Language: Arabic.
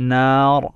نار.